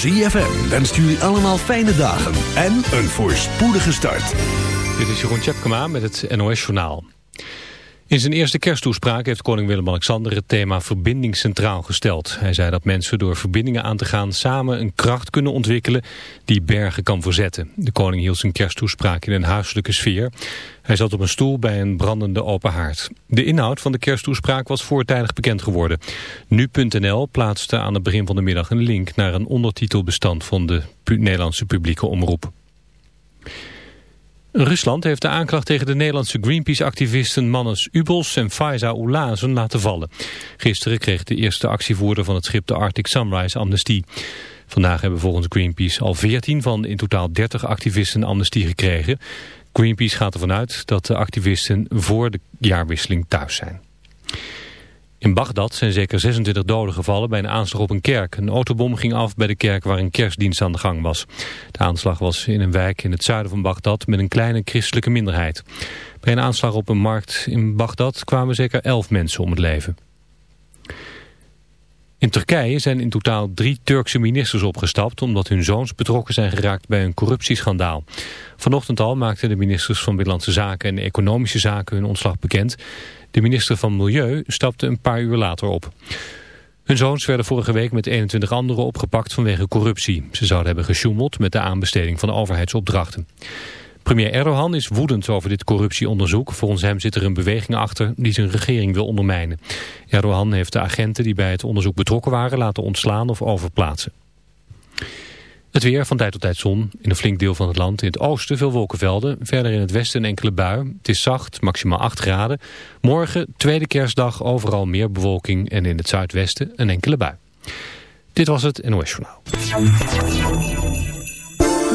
3FM wenst jullie allemaal fijne dagen en een voorspoedige start. Dit is Jeroen Tjepkema met het NOS Journaal. In zijn eerste kersttoespraak heeft koning Willem-Alexander het thema verbinding centraal gesteld. Hij zei dat mensen door verbindingen aan te gaan samen een kracht kunnen ontwikkelen die bergen kan verzetten. De koning hield zijn kersttoespraak in een huiselijke sfeer. Hij zat op een stoel bij een brandende open haard. De inhoud van de kersttoespraak was voortijdig bekend geworden. Nu.nl plaatste aan het begin van de middag een link naar een ondertitelbestand van de Nederlandse publieke omroep. Rusland heeft de aanklacht tegen de Nederlandse Greenpeace-activisten Mannes Ubels en Faiza Oulazen laten vallen. Gisteren kreeg de eerste actievoerder van het schip de Arctic Sunrise amnestie. Vandaag hebben volgens Greenpeace al 14 van in totaal 30 activisten amnestie gekregen. Greenpeace gaat ervan uit dat de activisten voor de jaarwisseling thuis zijn. In Bagdad zijn zeker 26 doden gevallen bij een aanslag op een kerk. Een autobom ging af bij de kerk waar een kerstdienst aan de gang was. De aanslag was in een wijk in het zuiden van Bagdad met een kleine christelijke minderheid. Bij een aanslag op een markt in Bagdad kwamen zeker 11 mensen om het leven. In Turkije zijn in totaal drie Turkse ministers opgestapt... omdat hun zoons betrokken zijn geraakt bij een corruptieschandaal. Vanochtend al maakten de ministers van Binnenlandse Zaken en Economische Zaken hun ontslag bekend. De minister van Milieu stapte een paar uur later op. Hun zoons werden vorige week met 21 anderen opgepakt vanwege corruptie. Ze zouden hebben gesjoemeld met de aanbesteding van overheidsopdrachten. Premier Erdogan is woedend over dit corruptieonderzoek. Volgens hem zit er een beweging achter die zijn regering wil ondermijnen. Erdogan heeft de agenten die bij het onderzoek betrokken waren laten ontslaan of overplaatsen. Het weer van tijd tot tijd zon. In een flink deel van het land. In het oosten veel wolkenvelden. Verder in het westen een enkele bui. Het is zacht, maximaal 8 graden. Morgen, tweede kerstdag, overal meer bewolking. En in het zuidwesten een enkele bui. Dit was het NOS Journaal.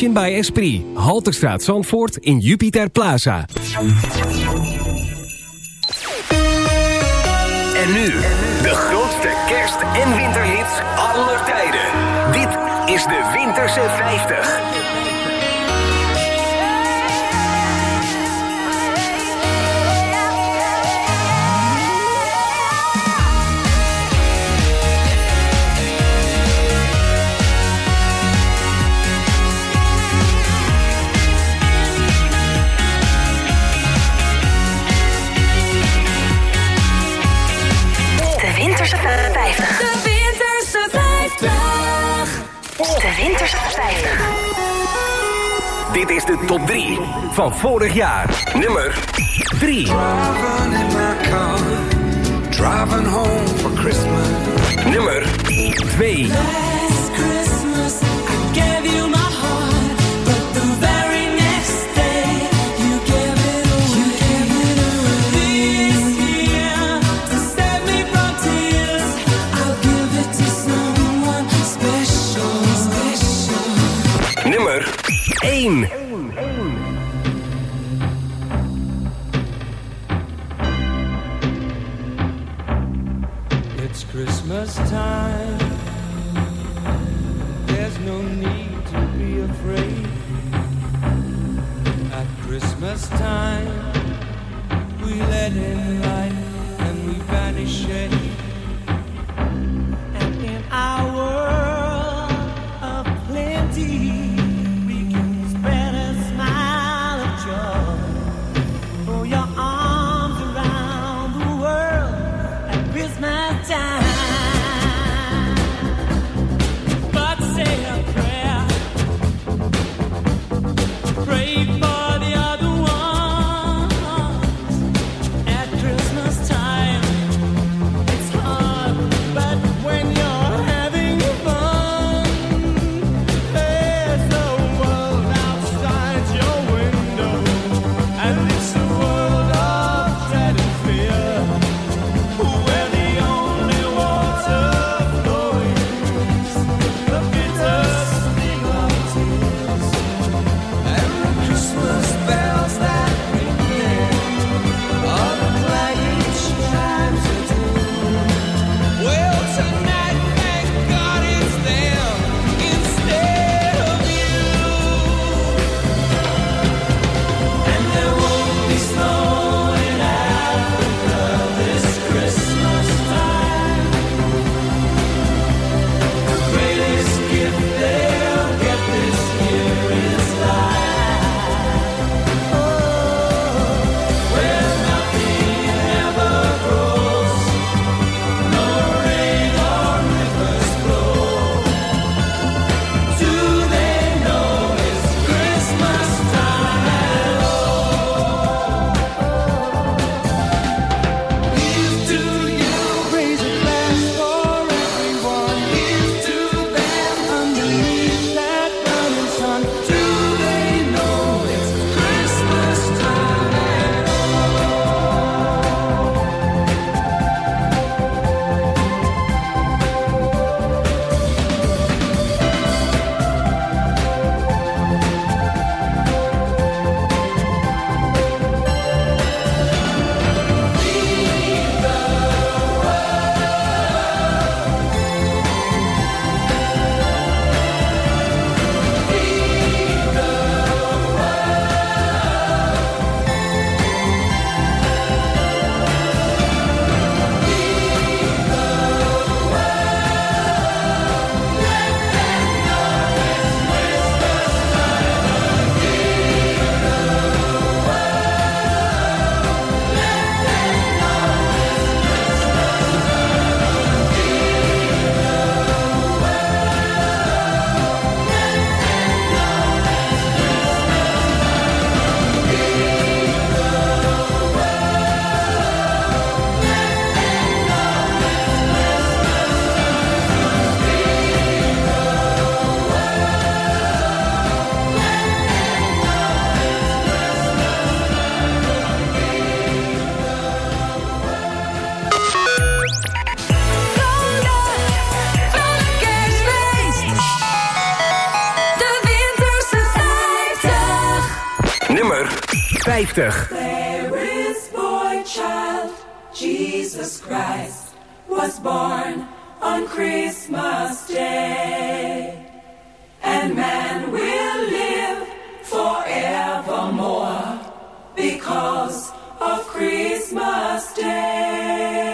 Emotion by Esprit. Halterstraat Zandvoort in Jupiter Plaza. En nu, de grootste kerst- en winterhits aller tijden. Dit is de Winterse 50. Dit is de top 3 van vorig jaar. Nummer 3. Driving in my car. Driving home for Christmas. Nummer 2. 50. There is boy child, Jesus Christ was born on Christmas Day. And man will live forevermore because of Christmas Day.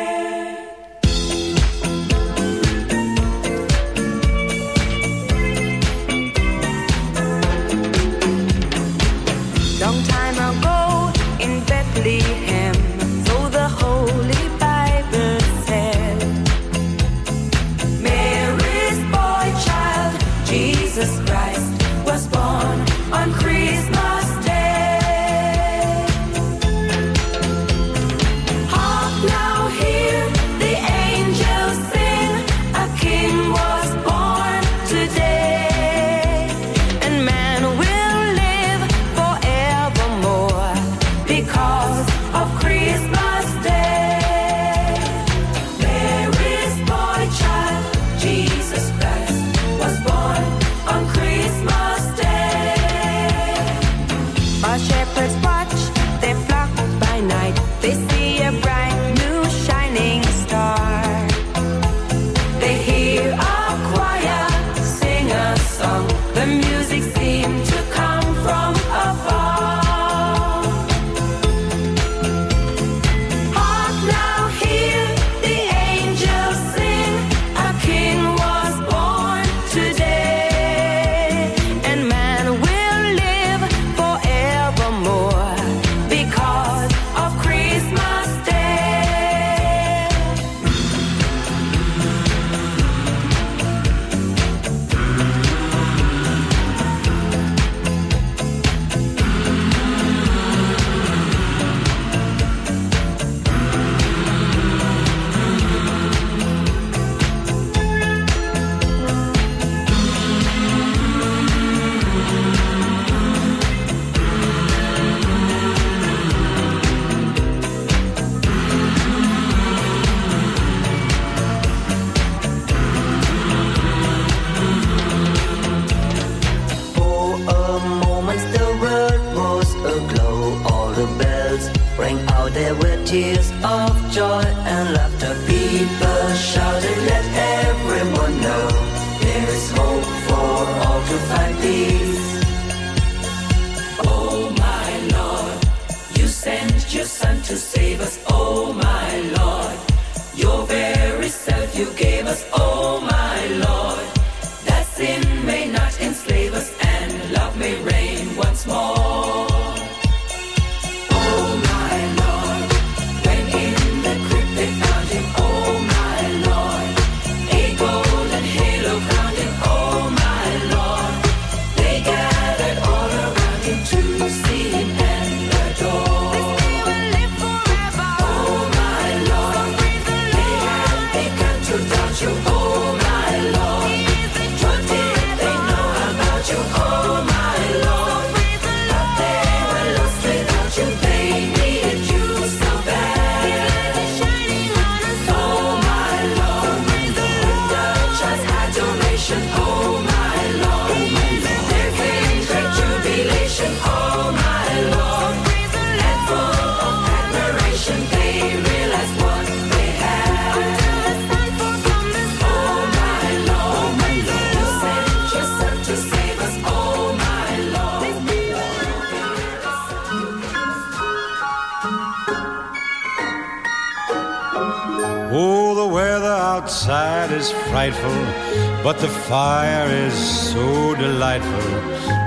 delightful.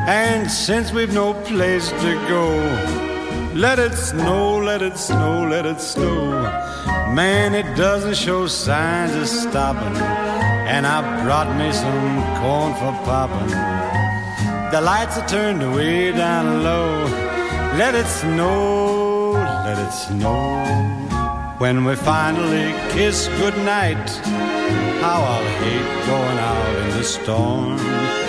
And since we've no place to go, let it snow, let it snow, let it snow. Man, it doesn't show signs of stopping. And I brought me some corn for popping. The lights are turned way down low. Let it snow, let it snow. When we finally kiss goodnight, how I'll hate going out in the storm.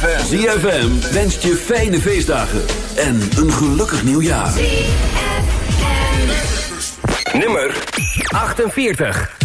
ZFM. Wenst je fijne feestdagen en een gelukkig nieuwjaar. Nummer 48.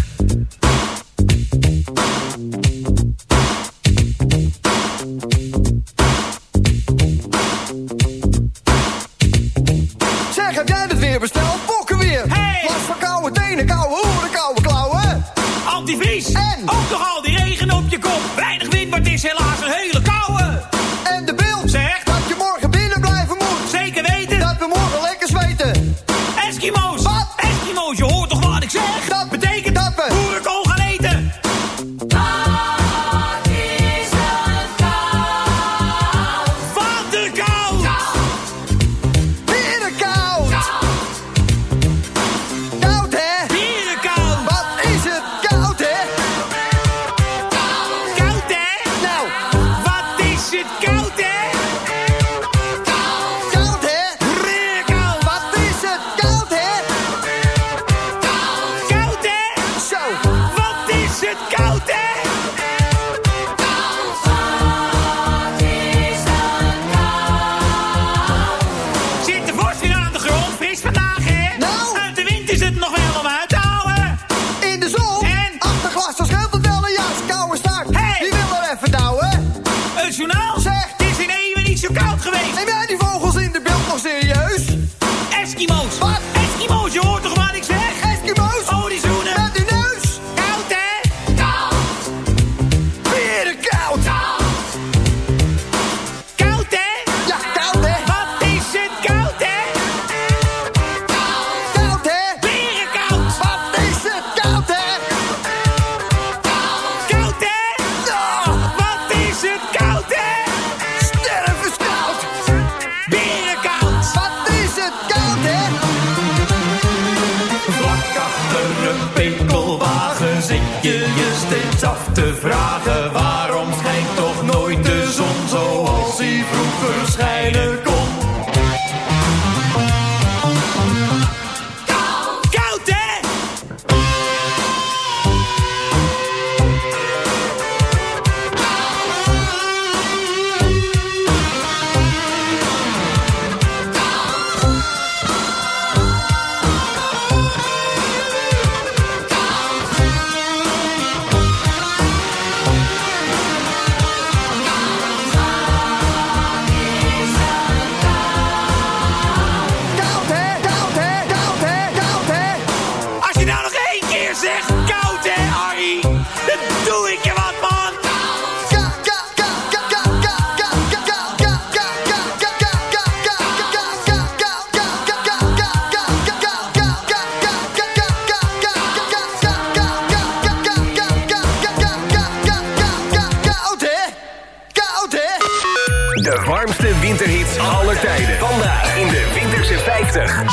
tijden. Vandaag in de Winterse 50.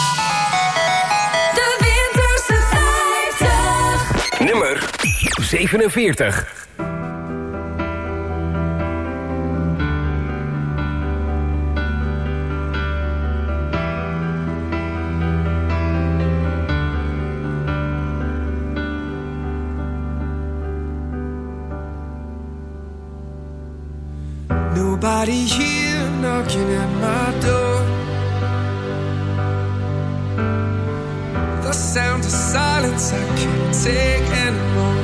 De Nummer 47. Nobody here knocking at my door. The sound of silence I can't take anymore.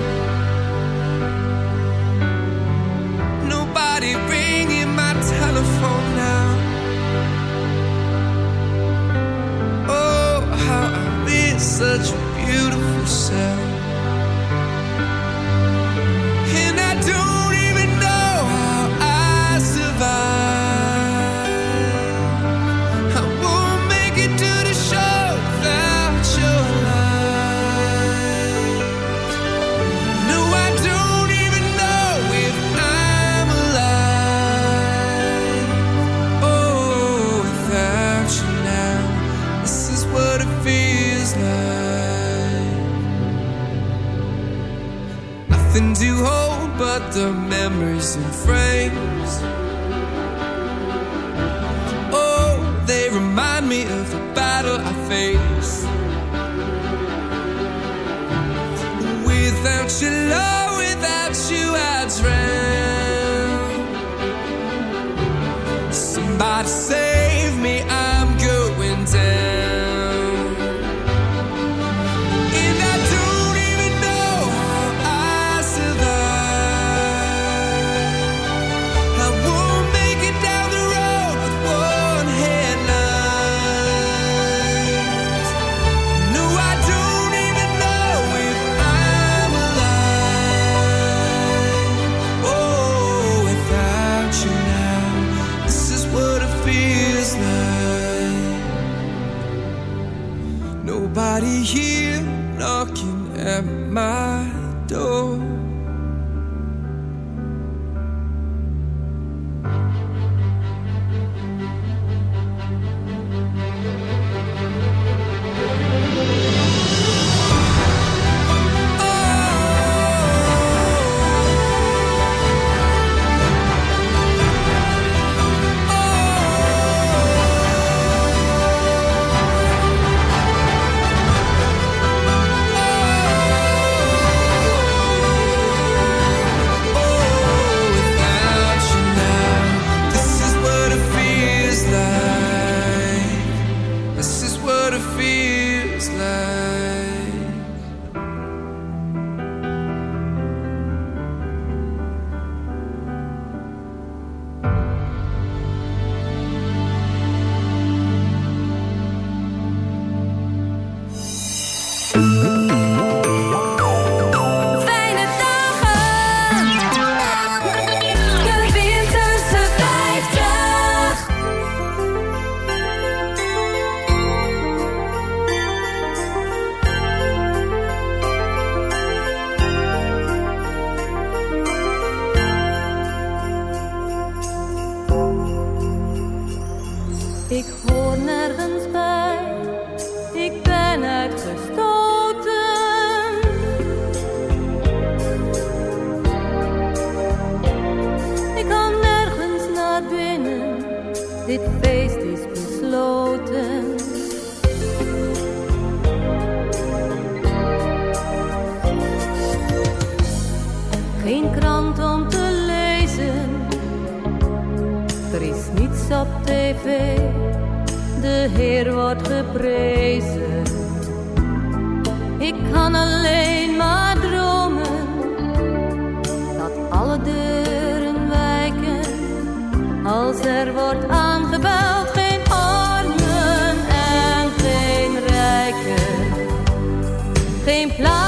Nobody ringing my telephone now. Oh, how I miss such a beautiful sound. The memories in frames. Oh, they remind me of the battle I face. Without your love, without you, I'd drown. Somebody say. Ik hoor nergens bij, ik ben uitgestoten. Ik kan nergens naar binnen, dit feest is besloten. Geen krant om te lezen, er is niets op tv de Heer wordt geprezen. Ik kan alleen maar dromen dat alle deuren wijken als er wordt aangebeld. Geen armen en geen rijken, geen plaats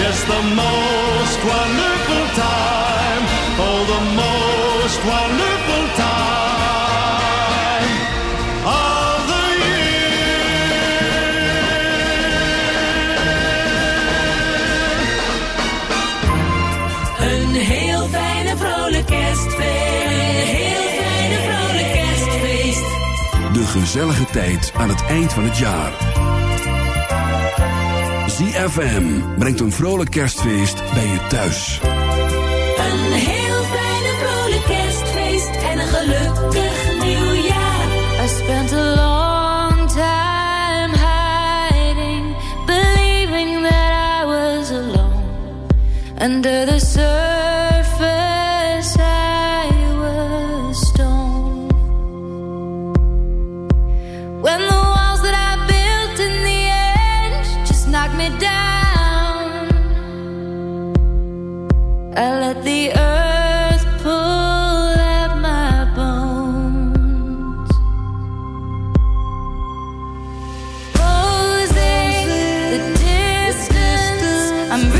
Yes, the most wonderful time. Oh, the most wonderful time of the Een heel fijne vrolijk kerstfeest. Een heel fijne vrolijk kerstfeest. De gezellige tijd aan het eind van het jaar. ZFM brengt een vrolijk kerstfeest bij je thuis. Een heel fijne vrolijk kerstfeest. En een gelukkig nieuwjaar. I spent a long time hiding, believing that I was alone. Under the I'm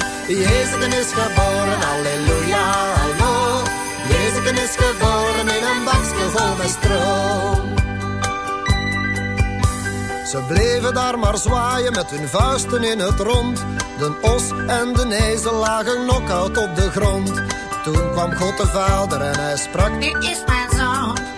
Jezus is geboren, halleluja, hallo. Jezus is geboren in een bakje vol met stro. Ze bleven daar maar zwaaien met hun vuisten in het rond. De os en de ezel lagen knock-out op de grond. Toen kwam God de Vader en hij sprak, dit is mijn.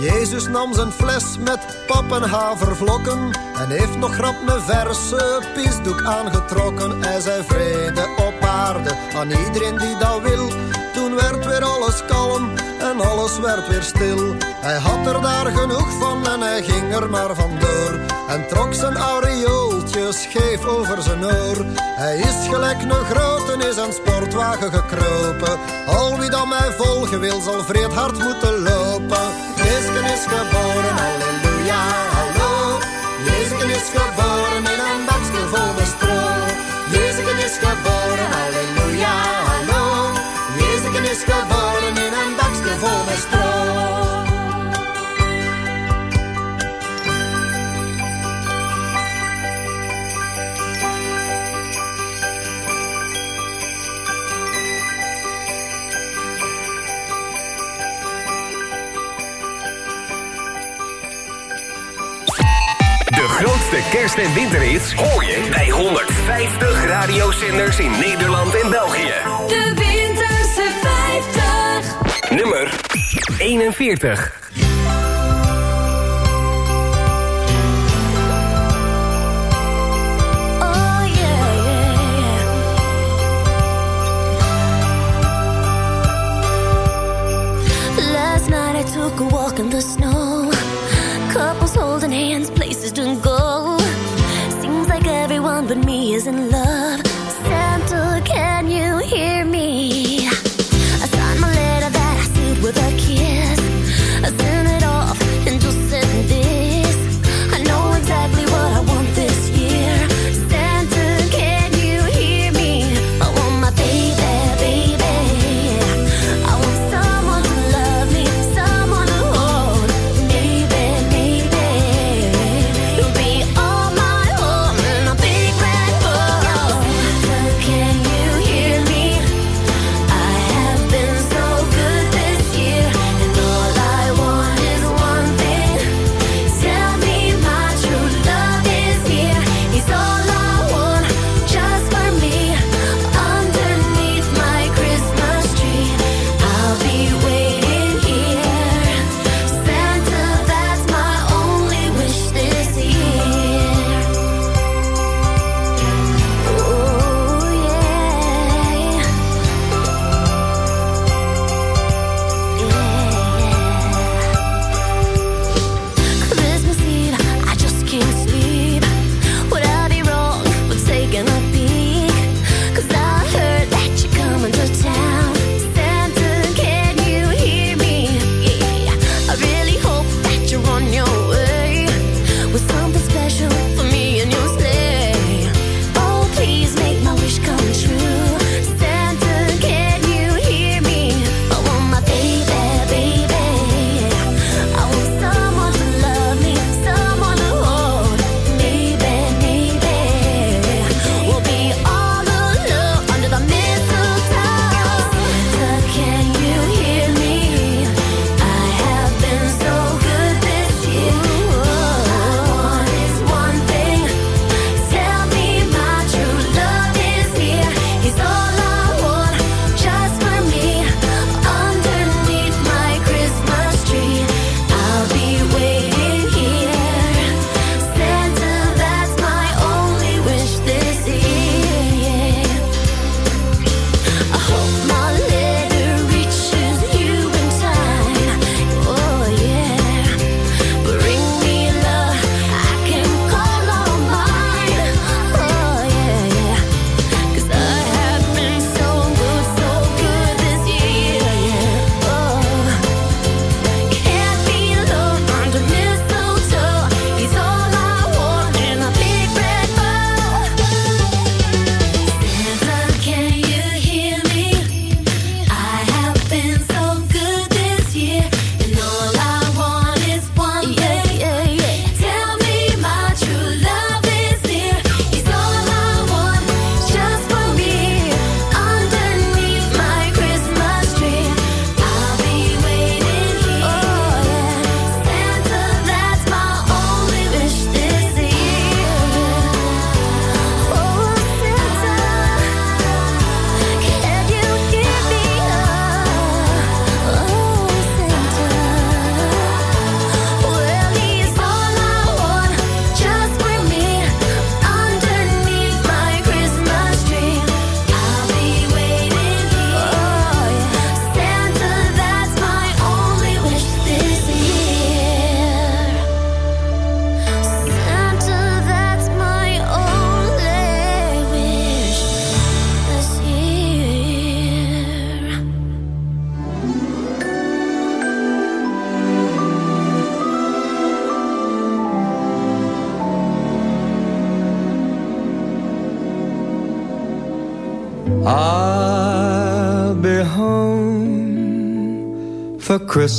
Jezus nam zijn fles met pap en en heeft nog grap een verse pisdoek aangetrokken. Hij zei vrede op aarde aan iedereen die dat wil. Toen werd weer alles kalm en alles werd weer stil. Hij had er daar genoeg van en hij ging er maar vandoor. En trok zijn aureooltje scheef over zijn oor. Hij is gelijk een grote is een sportwagen gekropen. Al wie dan mij volgen wil, zal vreed hard moeten lopen. Jezus is geboren, halleluja, hallo. Jezus is geboren in een bakje vol met. Jezus is geboren, halleluja, hallo. Jezus is geboren in een bakje vol met. Kerst- en winterhits hoor je bij 150 radiozenders in Nederland en België. De Winterse 50. Nummer 41. isn't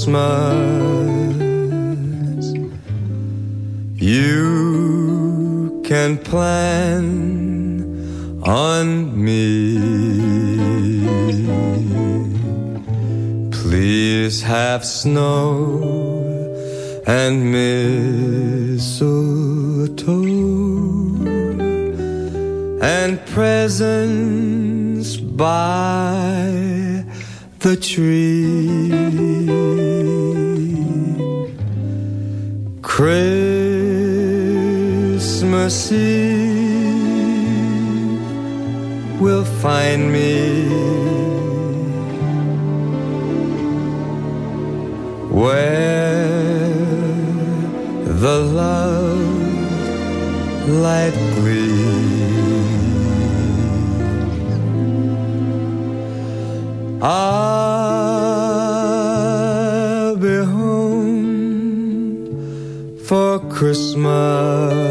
Christmas, you can plan on me. Please have snow and mistletoe and presents by the tree. Christmas Eve will find me where the love light gleams. I'll Christmas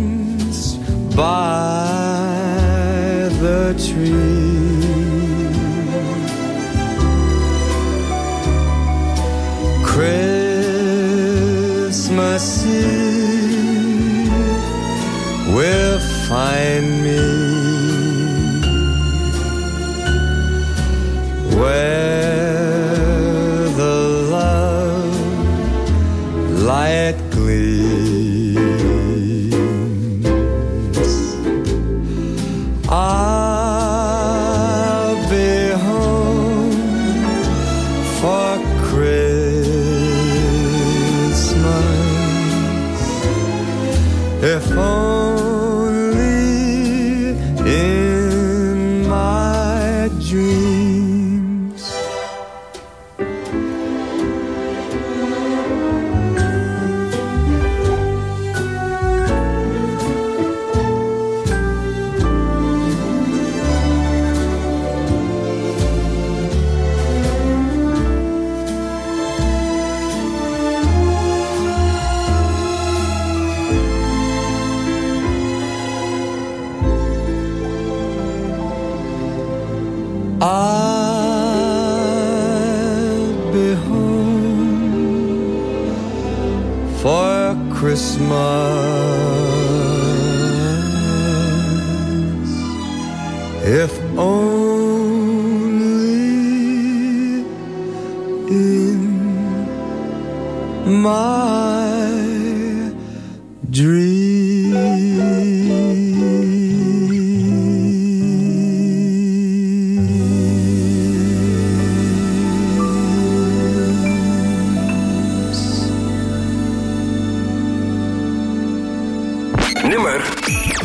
by the tree. Christmas Eve will find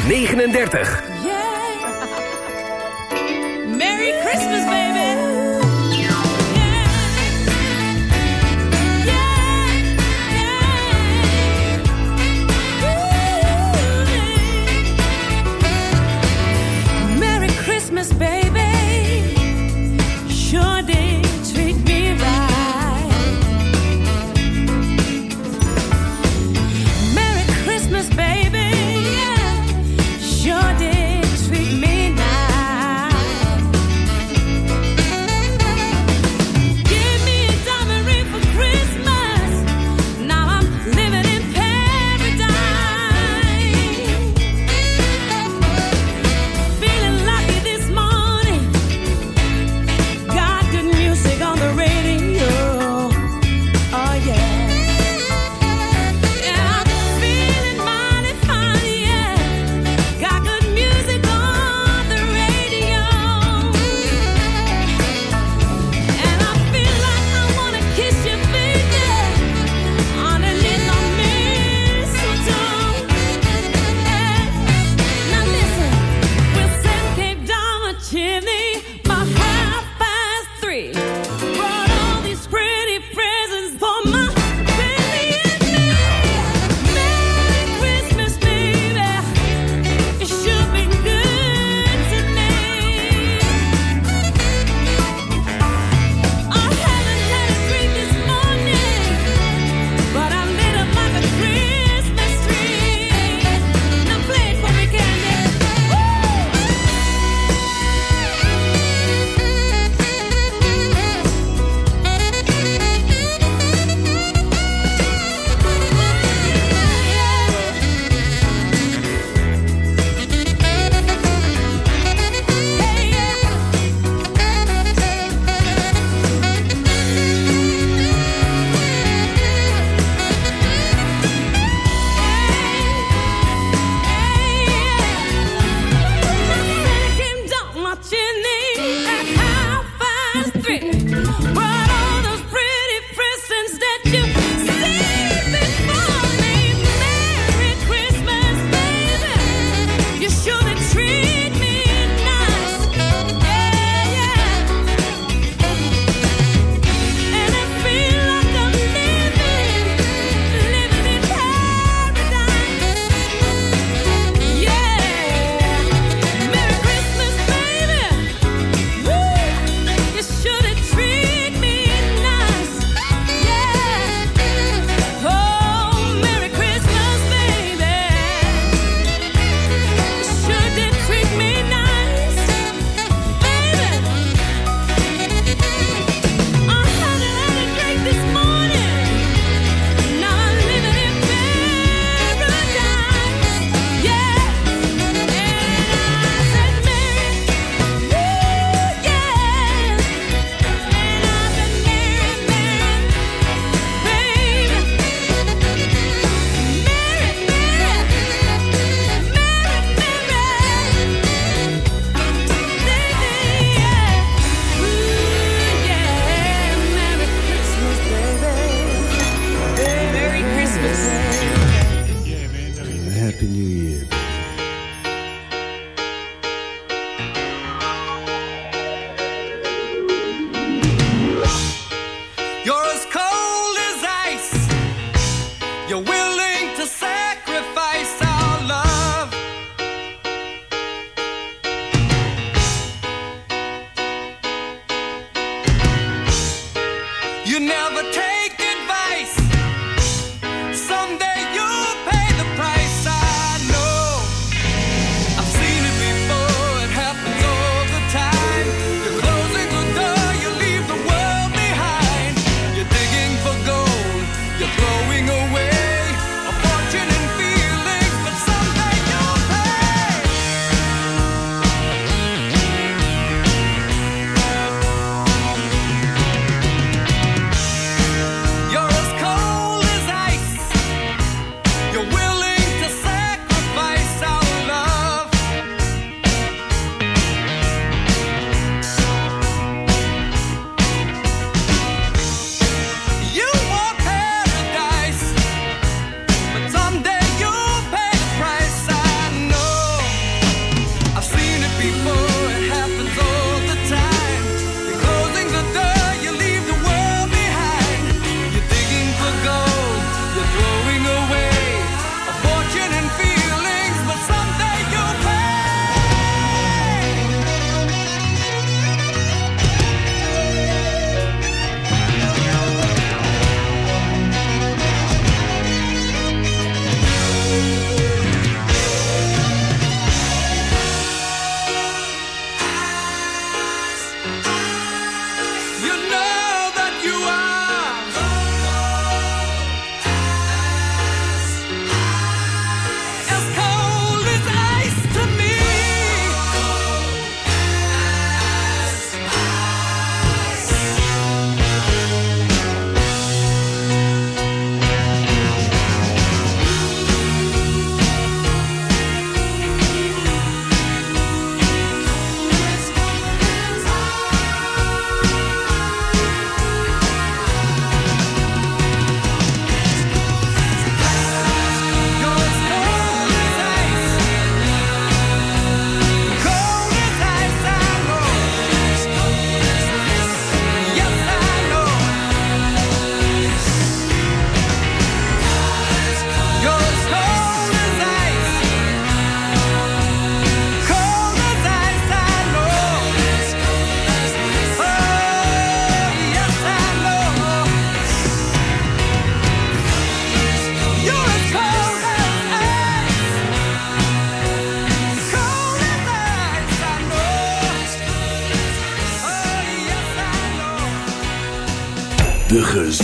39.